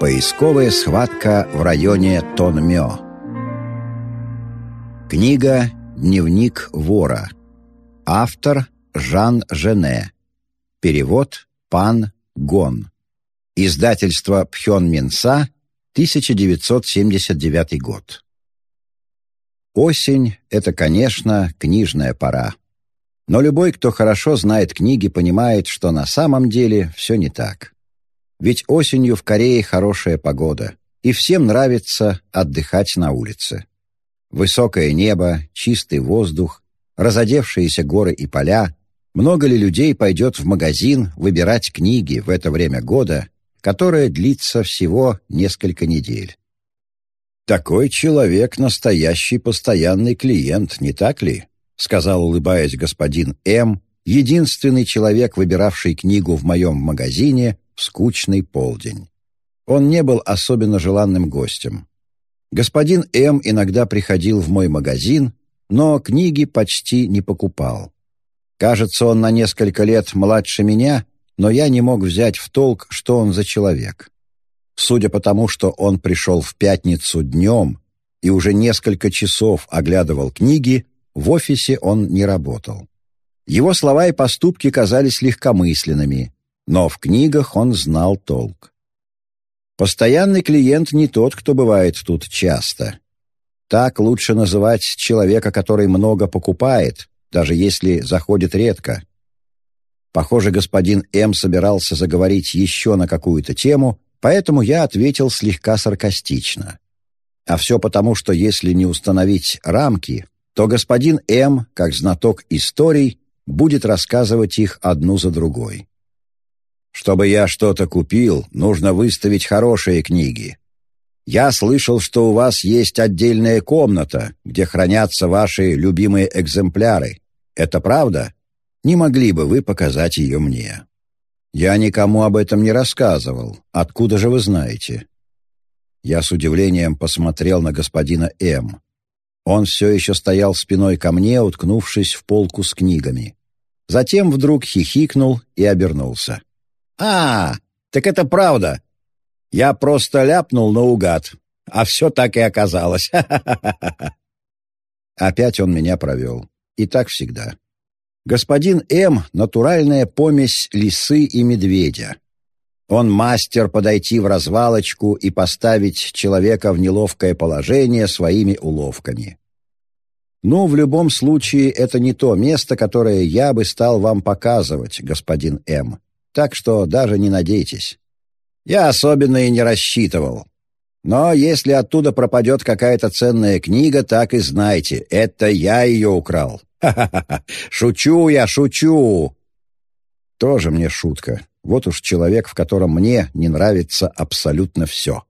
Поисковая схватка в районе Тонмё. Книга «Дневник вора». Автор Жан Жене. Перевод Пан Гон. Издательство Пхён Минса, 1979 год. Осень — это, конечно, книжная пора. Но любой, кто хорошо знает книги, понимает, что на самом деле все не так. Ведь осенью в Корее хорошая погода, и всем нравится отдыхать на улице. Высокое небо, чистый воздух, разодевшиеся горы и поля. Много ли людей пойдет в магазин выбирать книги в это время года, которое длится всего несколько недель? «Такой человек — настоящий постоянный клиент, не так ли?» — сказал, улыбаясь господин М., единственный человек, выбиравший книгу в моем магазине скучный полдень. Он не был особенно желанным гостем. Господин М. иногда приходил в мой магазин, но книги почти не покупал. Кажется, он на несколько лет младше меня, но я не мог взять в толк, что он за человек. Судя по тому, что он пришел в пятницу днем и уже несколько часов оглядывал книги, в офисе он не работал. Его слова и поступки казались легкомысленными, но в книгах он знал толк. Постоянный клиент не тот, кто бывает тут часто. Так лучше называть человека, который много покупает, даже если заходит редко. Похоже, господин М. собирался заговорить еще на какую-то тему, Поэтому я ответил слегка саркастично. А все потому, что если не установить рамки, то господин М, как знаток историй, будет рассказывать их одну за другой. Чтобы я что-то купил, нужно выставить хорошие книги. Я слышал, что у вас есть отдельная комната, где хранятся ваши любимые экземпляры. Это правда? Не могли бы вы показать ее мне?» «Я никому об этом не рассказывал. Откуда же вы знаете?» Я с удивлением посмотрел на господина М. Он все еще стоял спиной ко мне, уткнувшись в полку с книгами. Затем вдруг хихикнул и обернулся. «А, так это правда. Я просто ляпнул наугад, а все так и оказалось. Опять он меня провел. И так всегда. Господин М — натуральная помесь лисы и медведя. Он мастер подойти в развалочку и поставить человека в неловкое положение своими уловками. Ну, в любом случае, это не то место, которое я бы стал вам показывать, господин М. Так что даже не надейтесь. Я особенно и не рассчитывал. Но если оттуда пропадет какая-то ценная книга, так и знайте, это я ее украл. Ха-ха-ха! Шучу я, шучу!» Тоже мне шутка. Вот уж человек, в котором мне не нравится абсолютно все.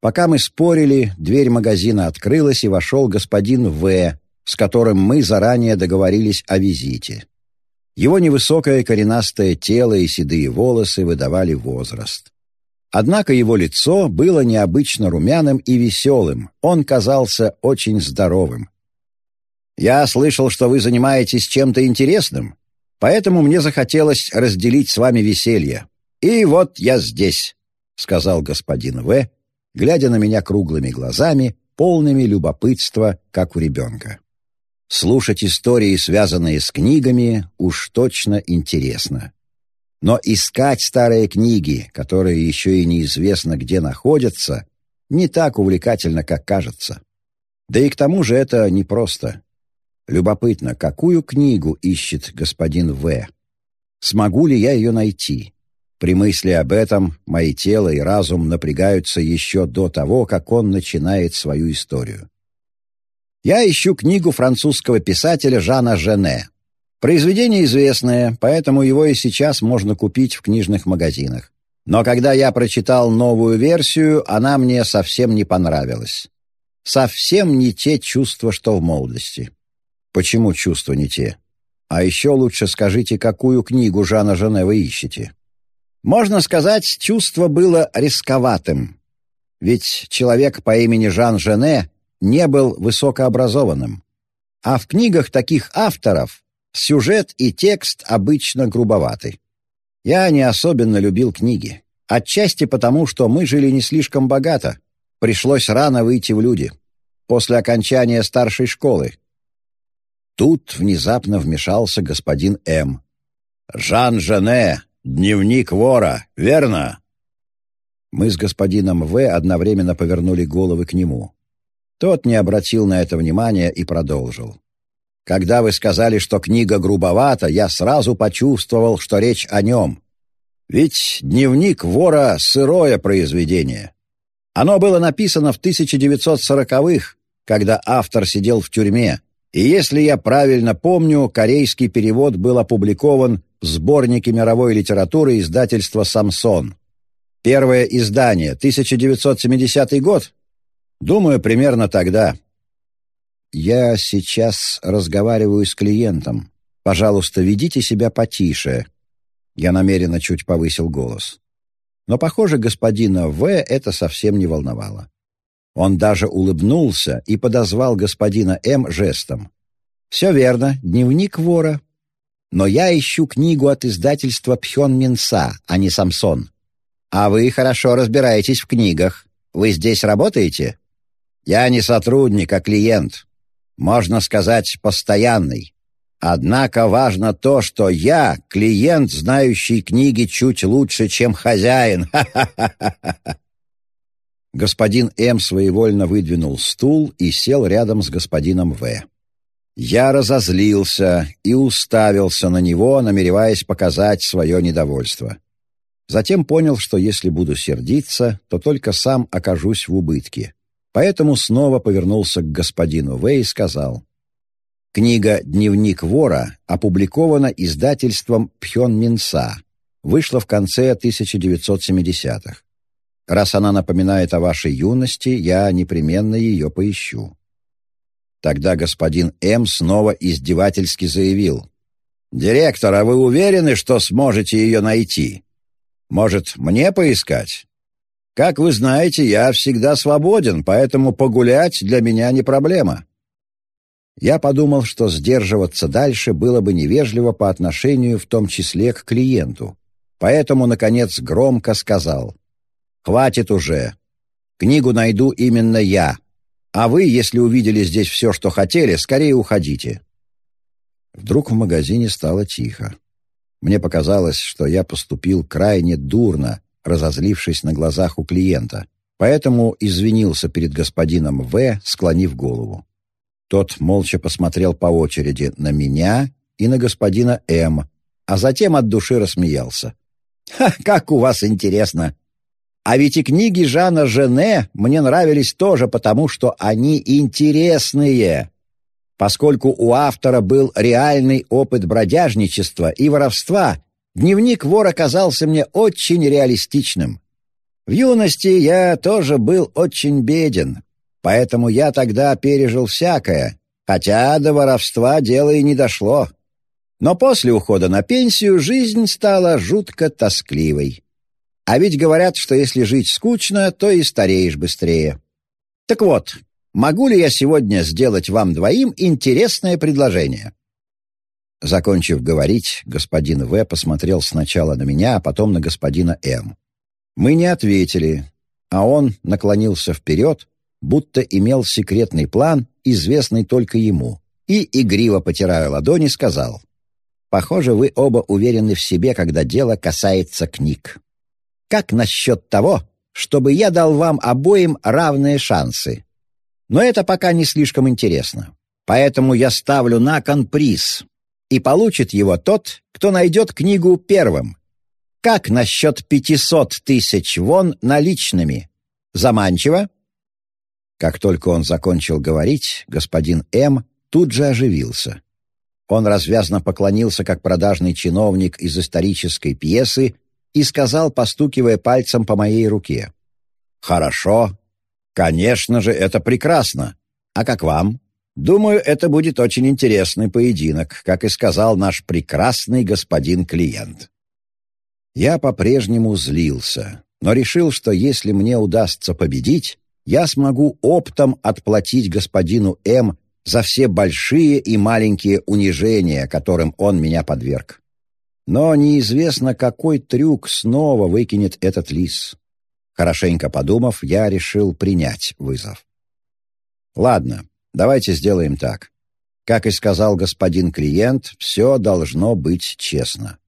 Пока мы спорили, дверь магазина открылась, и вошел господин В., с которым мы заранее договорились о визите. Его невысокое коренастое тело и седые волосы выдавали возраст. Однако его лицо было необычно румяным и веселым, он казался очень здоровым. Я слышал, что вы занимаетесь чем-то интересным, поэтому мне захотелось разделить с вами веселье. И вот я здесь», — сказал господин В., глядя на меня круглыми глазами, полными любопытства, как у ребенка. Слушать истории, связанные с книгами, уж точно интересно. Но искать старые книги, которые еще и неизвестно где находятся, не так увлекательно, как кажется. Да и к тому же это непросто. Любопытно, какую книгу ищет господин В. Смогу ли я ее найти? При мысли об этом мои тело и разум напрягаются еще до того, как он начинает свою историю. Я ищу книгу французского писателя Жана Жене. Произведение известное, поэтому его и сейчас можно купить в книжных магазинах. Но когда я прочитал новую версию, она мне совсем не понравилась. Совсем не те чувства, что в молодости. Почему чувства не те? А еще лучше скажите, какую книгу Жана Жене вы ищете. Можно сказать, чувство было рисковатым. Ведь человек по имени Жан Жене не был высокообразованным. А в книгах таких авторов сюжет и текст обычно грубоваты. Я не особенно любил книги. Отчасти потому, что мы жили не слишком богато. Пришлось рано выйти в люди. После окончания старшей школы. Тут внезапно вмешался господин М. «Жан Жене, дневник вора, верно?» Мы с господином В. одновременно повернули головы к нему. Тот не обратил на это внимания и продолжил. «Когда вы сказали, что книга грубовата, я сразу почувствовал, что речь о нем. Ведь дневник вора — сырое произведение. Оно было написано в 1940-х, когда автор сидел в тюрьме, и если я правильно помню, корейский перевод был опубликован в сборнике мировой литературы издательства «Самсон». Первое издание, 1970 год? Думаю, примерно тогда. Я сейчас разговариваю с клиентом. Пожалуйста, ведите себя потише. Я намеренно чуть повысил голос. Но, похоже, господина В. это совсем не волновало. Он даже улыбнулся и подозвал господина М. жестом. «Все верно, дневник вора. Но я ищу книгу от издательства Пхён Минса, а не Самсон. А вы хорошо разбираетесь в книгах. Вы здесь работаете?» «Я не сотрудник, а клиент. Можно сказать, постоянный. Однако важно то, что я клиент, знающий книги чуть лучше, чем хозяин. Господин М. своевольно выдвинул стул и сел рядом с господином В. Я разозлился и уставился на него, намереваясь показать свое недовольство. Затем понял, что если буду сердиться, то только сам окажусь в убытке. Поэтому снова повернулся к господину В. и сказал, «Книга «Дневник вора» опубликована издательством Пхён Минса, вышла в конце 1970-х. Раз она напоминает о вашей юности, я непременно ее поищу». Тогда господин М. снова издевательски заявил. «Директор, а вы уверены, что сможете ее найти? Может, мне поискать? Как вы знаете, я всегда свободен, поэтому погулять для меня не проблема». Я подумал, что сдерживаться дальше было бы невежливо по отношению в том числе к клиенту. Поэтому, наконец, громко сказал. «Хватит уже. Книгу найду именно я. А вы, если увидели здесь все, что хотели, скорее уходите». Вдруг в магазине стало тихо. Мне показалось, что я поступил крайне дурно, разозлившись на глазах у клиента, поэтому извинился перед господином В, склонив голову. Тот молча посмотрел по очереди на меня и на господина М, а затем от души рассмеялся. «Ха, как у вас интересно! А ведь и книги Жана Жене мне нравились тоже потому, что они интересные поскольку у автора был реальный опыт бродяжничества и воровства, дневник вора казался мне очень реалистичным. В юности я тоже был очень беден, поэтому я тогда пережил всякое, хотя до воровства дело и не дошло. Но после ухода на пенсию жизнь стала жутко тоскливой. А ведь говорят, что если жить скучно, то и стареешь быстрее. Так вот, могу ли я сегодня сделать вам двоим интересное предложение?» Закончив говорить, господин В. посмотрел сначала на меня, а потом на господина М. Мы не ответили, а он наклонился вперед, будто имел секретный план, известный только ему, и, игриво потирая ладони, сказал, «Похоже, вы оба уверены в себе, когда дело касается книг. Как насчет того, чтобы я дал вам обоим равные шансы? Но это пока не слишком интересно. Поэтому я ставлю на кон приз. И получит его тот, кто найдет книгу первым. Как насчет пятисот тысяч вон наличными? Заманчиво?» Как только он закончил говорить, господин М. тут же оживился. Он развязно поклонился, как продажный чиновник из исторической пьесы, и сказал, постукивая пальцем по моей руке. «Хорошо, «Конечно же, это прекрасно. А как вам?» «Думаю, это будет очень интересный поединок, как и сказал наш прекрасный господин клиент». Я по-прежнему злился, но решил, что если мне удастся победить, я смогу оптом отплатить господину М за все большие и маленькие унижения, которым он меня подверг. Но неизвестно, какой трюк снова выкинет этот лис. Хорошенько подумав, я решил принять вызов. Ладно, давайте сделаем так. Как и сказал господин клиент, все должно быть честно.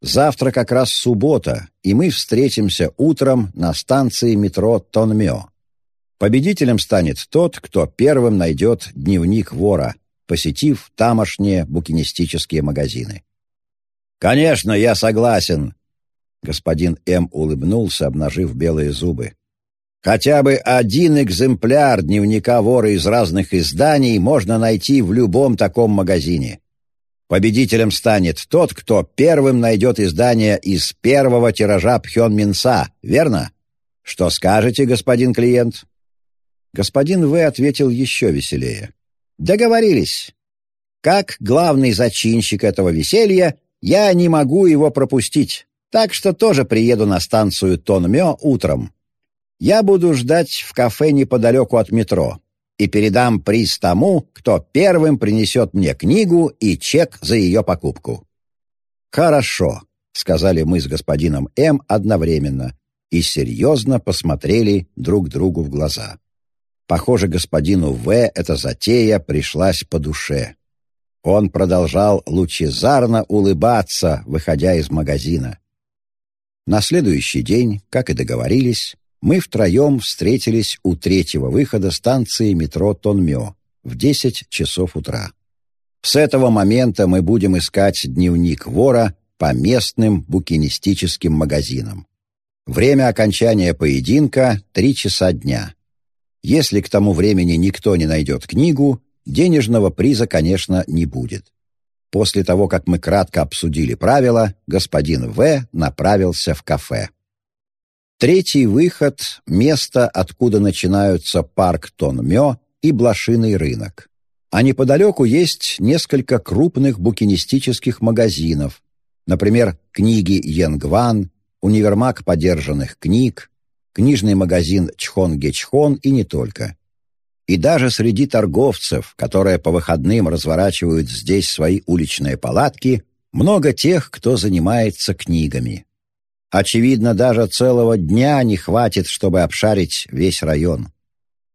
Завтра как раз суббота, и мы встретимся утром на станции метро Тонмё. Победителем станет тот, кто первым найдет дневник вора, посетив тамошние букинистические магазины. «Конечно, я согласен!» Господин М. улыбнулся, обнажив белые зубы. Хотя бы один экземпляр дневника вора из разных изданий можно найти в любом таком магазине. Победителем станет тот, кто первым найдет издание из первого тиража Пхён Минса, верно? Что скажете, господин клиент? Господин В. ответил еще веселее. Договорились. Как главный зачинщик этого веселья, я не могу его пропустить, так что тоже приеду на станцию Тонмё утром. Я буду ждать в кафе неподалеку от метро и передам приз тому, кто первым принесет мне книгу и чек за ее покупку». «Хорошо», — сказали мы с господином М одновременно и серьезно посмотрели друг другу в глаза. Похоже, господину В эта затея пришлась по душе. Он продолжал лучезарно улыбаться, выходя из магазина. На следующий день, как и договорились, мы втроем встретились у третьего выхода станции метро Тонмё в 10 часов утра. С этого момента мы будем искать дневник вора по местным букинистическим магазинам. Время окончания поединка — три часа дня. Если к тому времени никто не найдет книгу, денежного приза, конечно, не будет. После того, как мы кратко обсудили правила, господин В. направился в кафе. Третий выход — место, откуда начинаются парк Тонмё и Блошиный рынок. А неподалеку есть несколько крупных букинистических магазинов, например, книги Янгван, универмаг подержанных книг, книжный магазин Чхон-Гечхон и не только. И даже среди торговцев, которые по выходным разворачивают здесь свои уличные палатки, много тех, кто занимается книгами. Очевидно, даже целого дня не хватит, чтобы обшарить весь район.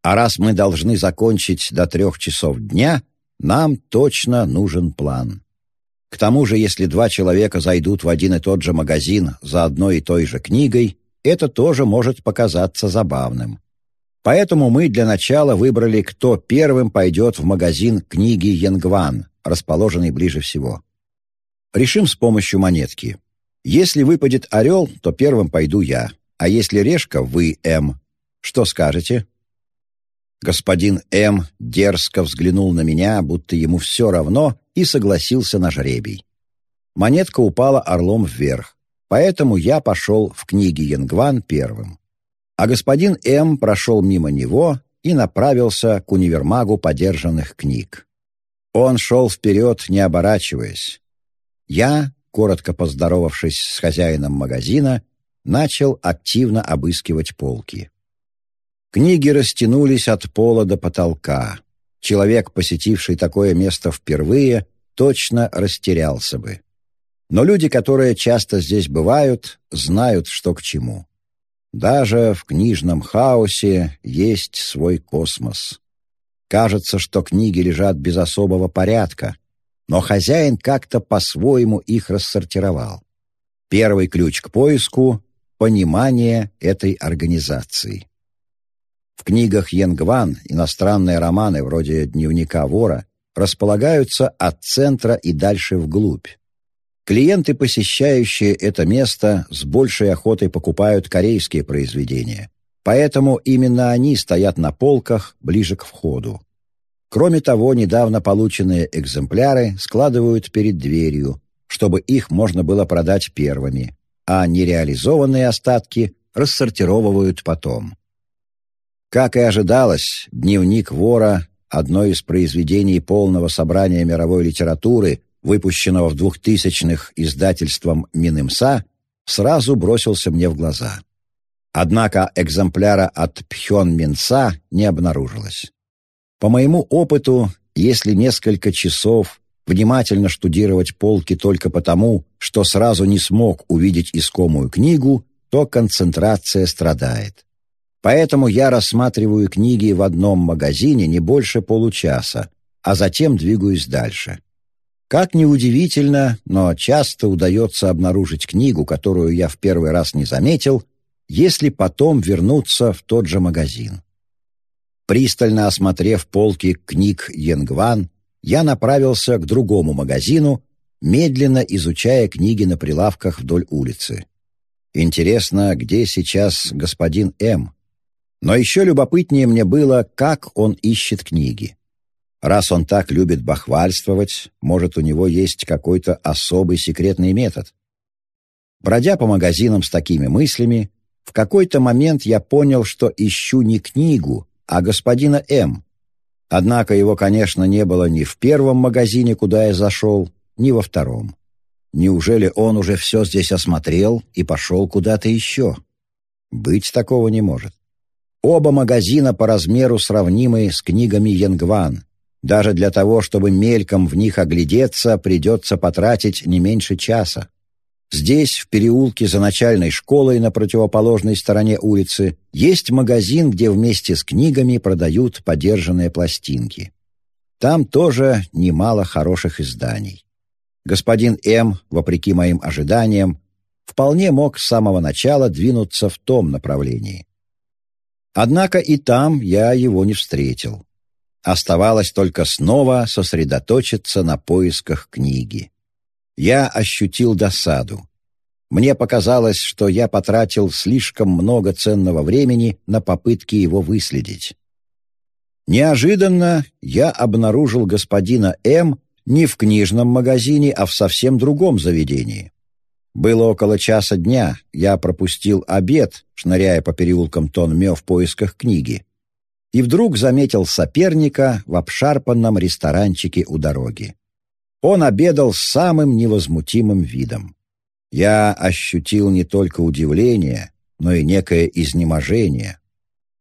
А раз мы должны закончить до трех часов дня, нам точно нужен план. К тому же, если два человека зайдут в один и тот же магазин за одной и той же книгой, это тоже может показаться забавным. Поэтому мы для начала выбрали, кто первым пойдет в магазин книги Янгван, расположенный ближе всего. Решим с помощью монетки. Если выпадет орел, то первым пойду я, а если решка, вы, М. Что скажете?» Господин М. дерзко взглянул на меня, будто ему все равно, и согласился на жребий. Монетка упала орлом вверх, поэтому я пошел в книги Янгван первым. А господин М. прошел мимо него и направился к универмагу подержанных книг. Он шел вперед, не оборачиваясь. Я коротко поздоровавшись с хозяином магазина, начал активно обыскивать полки. Книги растянулись от пола до потолка. Человек, посетивший такое место впервые, точно растерялся бы. Но люди, которые часто здесь бывают, знают, что к чему. Даже в книжном хаосе есть свой космос. Кажется, что книги лежат без особого порядка, но хозяин как-то по-своему их рассортировал. Первый ключ к поиску — понимание этой организации. В книгах Янгван иностранные романы вроде «Дневника вора» располагаются от центра и дальше вглубь. Клиенты, посещающие это место, с большей охотой покупают корейские произведения, поэтому именно они стоят на полках ближе к входу. Кроме того, недавно полученные экземпляры складывают перед дверью, чтобы их можно было продать первыми, а нереализованные остатки рассортировывают потом. Как и ожидалось, «Дневник вора» — одно из произведений полного собрания мировой литературы, выпущенного в двухтысячных издательством Минымса, сразу бросился мне в глаза. Однако экземпляра от Пхён Минса не обнаружилось. По моему опыту, если несколько часов внимательно штудировать полки только потому, что сразу не смог увидеть искомую книгу, то концентрация страдает. Поэтому я рассматриваю книги в одном магазине не больше получаса, а затем двигаюсь дальше. Как ни удивительно, но часто удается обнаружить книгу, которую я в первый раз не заметил, если потом вернуться в тот же магазин. Пристально осмотрев полки книг Янгван, я направился к другому магазину, медленно изучая книги на прилавках вдоль улицы. Интересно, где сейчас господин М. Но еще любопытнее мне было, как он ищет книги. Раз он так любит бахвальствовать, может, у него есть какой-то особый секретный метод. Бродя по магазинам с такими мыслями, в какой-то момент я понял, что ищу не книгу, а господина М. Однако его, конечно, не было ни в первом магазине, куда я зашел, ни во втором. Неужели он уже все здесь осмотрел и пошел куда-то еще? Быть такого не может. Оба магазина по размеру сравнимы с книгами Янгван. Даже для того, чтобы мельком в них оглядеться, придется потратить не меньше часа. Здесь, в переулке за начальной школой на противоположной стороне улицы, есть магазин, где вместе с книгами продают подержанные пластинки. Там тоже немало хороших изданий. Господин М, вопреки моим ожиданиям, вполне мог с самого начала двинуться в том направлении. Однако и там я его не встретил. Оставалось только снова сосредоточиться на поисках книги. Я ощутил досаду. Мне показалось, что я потратил слишком много ценного времени на попытки его выследить. Неожиданно я обнаружил господина М не в книжном магазине, а в совсем другом заведении. Было около часа дня, я пропустил обед, шныряя по переулкам Тонмё в поисках книги, и вдруг заметил соперника в обшарпанном ресторанчике у дороги. Он обедал с самым невозмутимым видом. Я ощутил не только удивление, но и некое изнеможение.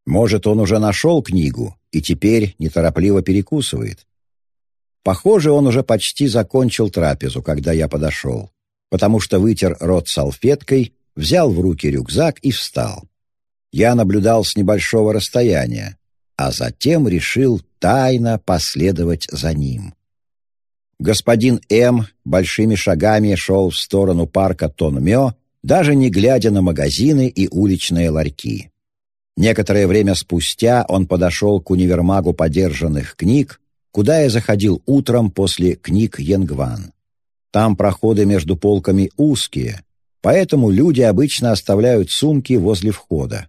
Может, он уже нашел книгу и теперь неторопливо перекусывает. Похоже, он уже почти закончил трапезу, когда я подошел потому что вытер рот салфеткой, взял в руки рюкзак и встал. Я наблюдал с небольшого расстояния, а затем решил тайно последовать за ним. Господин М. большими шагами шел в сторону парка Тонмё, даже не глядя на магазины и уличные ларьки. Некоторое время спустя он подошел к универмагу подержанных книг, куда я заходил утром после книг Янгван. Там проходы между полками узкие, поэтому люди обычно оставляют сумки возле входа.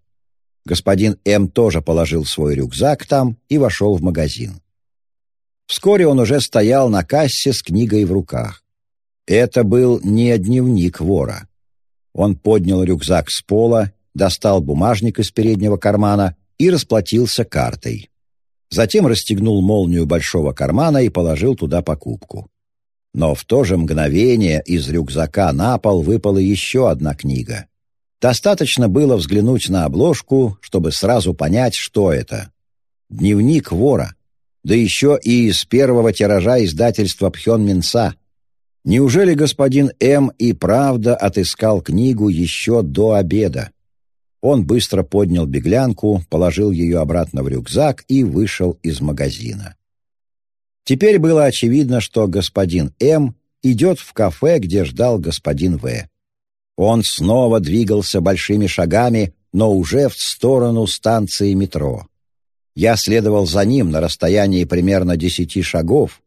Господин М. тоже положил свой рюкзак там и вошел в магазин. Вскоре он уже стоял на кассе с книгой в руках. Это был не дневник вора. Он поднял рюкзак с пола, достал бумажник из переднего кармана и расплатился картой. Затем расстегнул молнию большого кармана и положил туда покупку. Но в то же мгновение из рюкзака на пол выпала еще одна книга. Достаточно было взглянуть на обложку, чтобы сразу понять, что это. Дневник вора. Да еще и из первого тиража издательства Пхён Минса. Неужели господин М. и правда отыскал книгу еще до обеда? Он быстро поднял беглянку, положил ее обратно в рюкзак и вышел из магазина. Теперь было очевидно, что господин М идет в кафе, где ждал господин В. Он снова двигался большими шагами, но уже в сторону станции метро. Я следовал за ним на расстоянии примерно десяти шагов,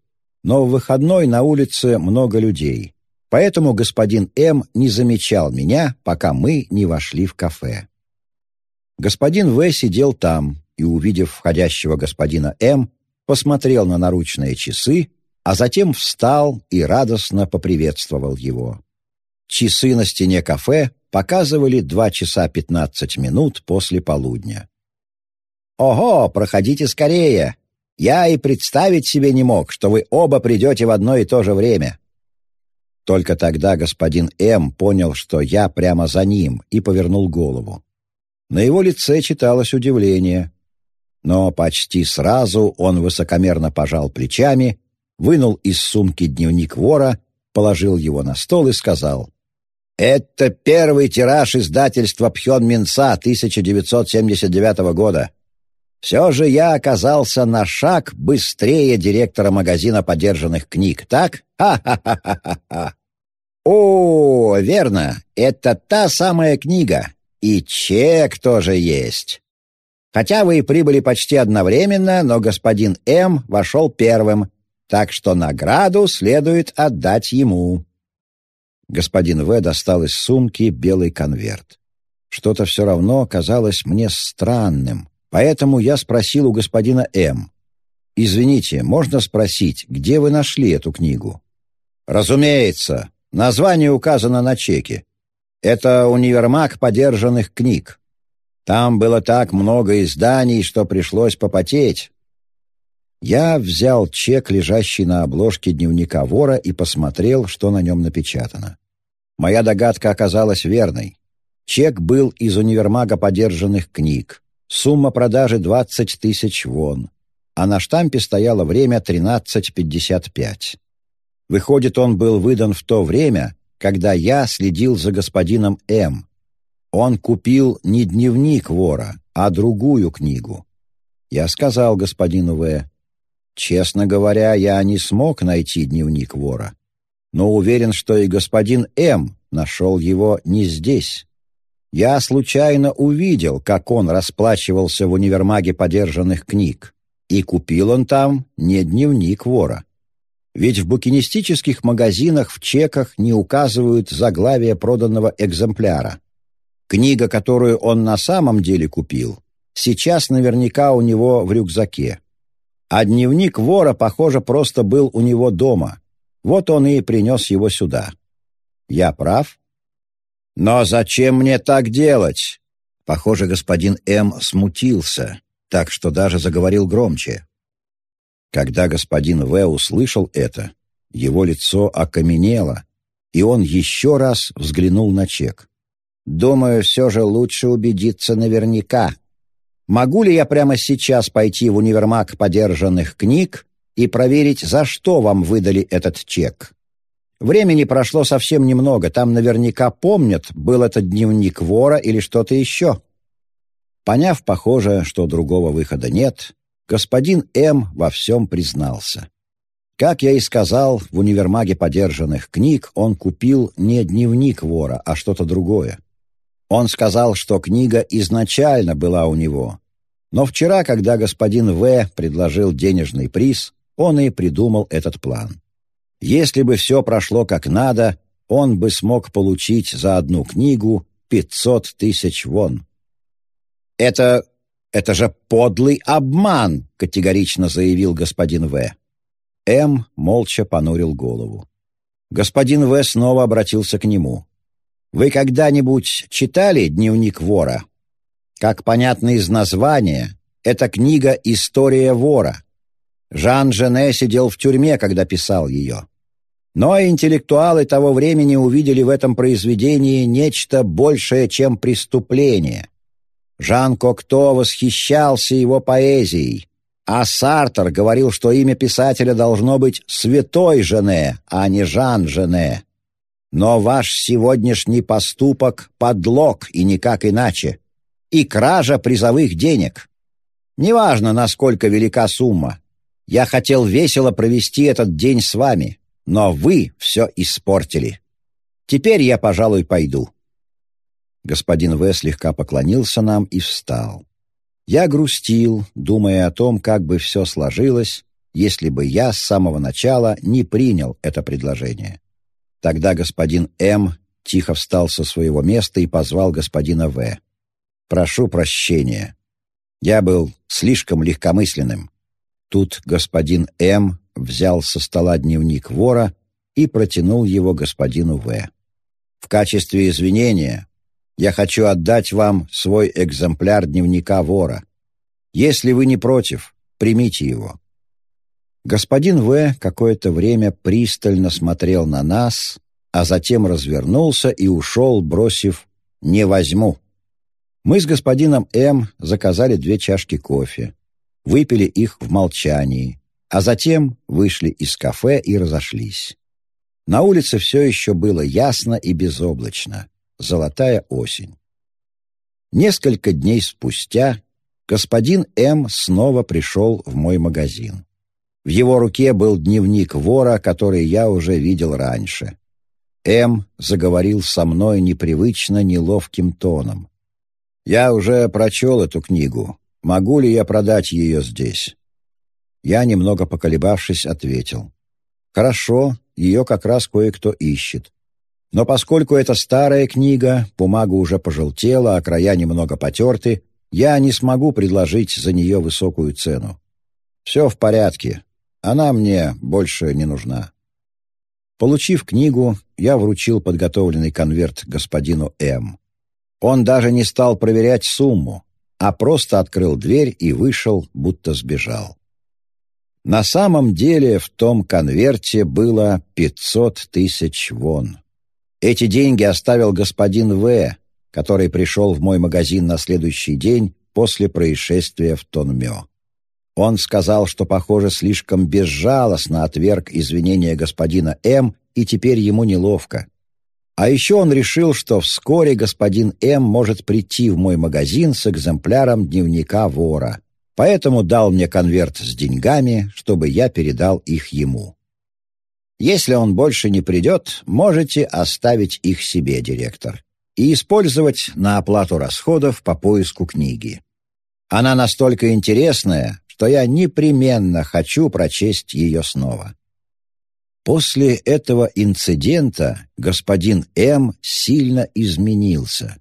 но в выходной на улице много людей, поэтому господин М не замечал меня, пока мы не вошли в кафе. Господин В сидел там и, увидев входящего господина М, посмотрел на наручные часы, а затем встал и радостно поприветствовал его. Часы на стене кафе показывали два часа пятнадцать минут после полудня. «Ого, проходите скорее! Я и представить себе не мог, что вы оба придете в одно и то же время». Только тогда господин М. понял, что я прямо за ним, и повернул голову. На его лице читалось удивление, но почти сразу он высокомерно пожал плечами, вынул из сумки дневник вора, положил его на стол и сказал, «Это первый тираж издательства Пхён Минца 1979 года. Все же я оказался на шаг быстрее директора магазина подержанных книг, так? Ха-ха-ха-ха-ха! О, верно, это та самая книга. И чек тоже есть. Хотя вы и прибыли почти одновременно, но господин М вошел первым, так что награду следует отдать ему. Господин В достал из сумки белый конверт. Что-то все равно казалось мне странным. Поэтому я спросил у господина М. «Извините, можно спросить, где вы нашли эту книгу?» «Разумеется. Название указано на чеке. Это универмаг подержанных книг. Там было так много изданий, что пришлось попотеть». Я взял чек, лежащий на обложке дневника вора, и посмотрел, что на нем напечатано. Моя догадка оказалась верной. Чек был из универмага подержанных книг. Сумма продажи 20 тысяч вон, а на штампе стояло время 13.55. Выходит, он был выдан в то время, когда я следил за господином М. Он купил не дневник вора, а другую книгу. Я сказал господину В. Честно говоря, я не смог найти дневник вора, но уверен, что и господин М нашел его не здесь. Я случайно увидел, как он расплачивался в универмаге подержанных книг, и купил он там не дневник вора. Ведь в букинистических магазинах в чеках не указывают заглавие проданного экземпляра. Книга, которую он на самом деле купил, сейчас наверняка у него в рюкзаке. А дневник вора, похоже, просто был у него дома. Вот он и принес его сюда. Я прав? «Но зачем мне так делать?» Похоже, господин М. смутился, так что даже заговорил громче. Когда господин В. услышал это, его лицо окаменело, и он еще раз взглянул на чек. «Думаю, все же лучше убедиться наверняка. Могу ли я прямо сейчас пойти в универмаг подержанных книг и проверить, за что вам выдали этот чек?» Времени прошло совсем немного, там наверняка помнят, был это дневник вора или что-то еще. Поняв, похоже, что другого выхода нет, господин М. во всем признался. Как я и сказал, в универмаге подержанных книг он купил не дневник вора, а что-то другое. Он сказал, что книга изначально была у него. Но вчера, когда господин В. предложил денежный приз, он и придумал этот план. Если бы все прошло как надо, он бы смог получить за одну книгу пятьсот тысяч вон. «Это... это же подлый обман!» — категорично заявил господин В. М. молча понурил голову. Господин В. снова обратился к нему. «Вы когда-нибудь читали «Дневник вора»?» Как понятно из названия, это книга «История вора». Жан Жене сидел в тюрьме, когда писал ее. Но интеллектуалы того времени увидели в этом произведении нечто большее, чем преступление. Жан Кокто восхищался его поэзией, а Сартер говорил, что имя писателя должно быть «Святой Жене», а не «Жан Жене». Но ваш сегодняшний поступок — подлог и никак иначе. И кража призовых денег. Неважно, насколько велика сумма. Я хотел весело провести этот день с вами но вы все испортили. Теперь я, пожалуй, пойду». Господин В. слегка поклонился нам и встал. Я грустил, думая о том, как бы все сложилось, если бы я с самого начала не принял это предложение. Тогда господин М. тихо встал со своего места и позвал господина В. «Прошу прощения. Я был слишком легкомысленным». Тут господин М взял со стола дневник вора и протянул его господину В. «В качестве извинения я хочу отдать вам свой экземпляр дневника вора. Если вы не против, примите его». Господин В. какое-то время пристально смотрел на нас, а затем развернулся и ушел, бросив «не возьму». Мы с господином М. заказали две чашки кофе, выпили их в молчании, а затем вышли из кафе и разошлись. На улице все еще было ясно и безоблачно. Золотая осень. Несколько дней спустя господин М. снова пришел в мой магазин. В его руке был дневник вора, который я уже видел раньше. М. заговорил со мной непривычно неловким тоном. «Я уже прочел эту книгу. Могу ли я продать ее здесь?» Я, немного поколебавшись, ответил. «Хорошо, ее как раз кое-кто ищет. Но поскольку это старая книга, бумага уже пожелтела, а края немного потерты, я не смогу предложить за нее высокую цену. Все в порядке, она мне больше не нужна». Получив книгу, я вручил подготовленный конверт господину М. Он даже не стал проверять сумму, а просто открыл дверь и вышел, будто сбежал. На самом деле в том конверте было 500 тысяч вон. Эти деньги оставил господин В., который пришел в мой магазин на следующий день после происшествия в Тонмё. Он сказал, что, похоже, слишком безжалостно отверг извинения господина М., и теперь ему неловко. А еще он решил, что вскоре господин М. может прийти в мой магазин с экземпляром дневника вора поэтому дал мне конверт с деньгами, чтобы я передал их ему. Если он больше не придет, можете оставить их себе, директор, и использовать на оплату расходов по поиску книги. Она настолько интересная, что я непременно хочу прочесть ее снова. После этого инцидента господин М. сильно изменился.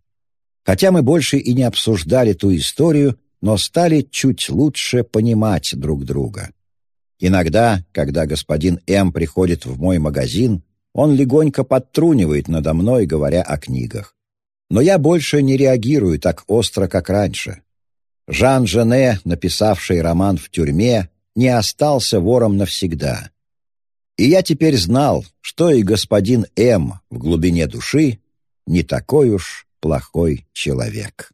Хотя мы больше и не обсуждали ту историю, но стали чуть лучше понимать друг друга. Иногда, когда господин М. приходит в мой магазин, он легонько подтрунивает надо мной, говоря о книгах. Но я больше не реагирую так остро, как раньше. Жан Жене, написавший роман в тюрьме, не остался вором навсегда. И я теперь знал, что и господин М. в глубине души не такой уж плохой человек.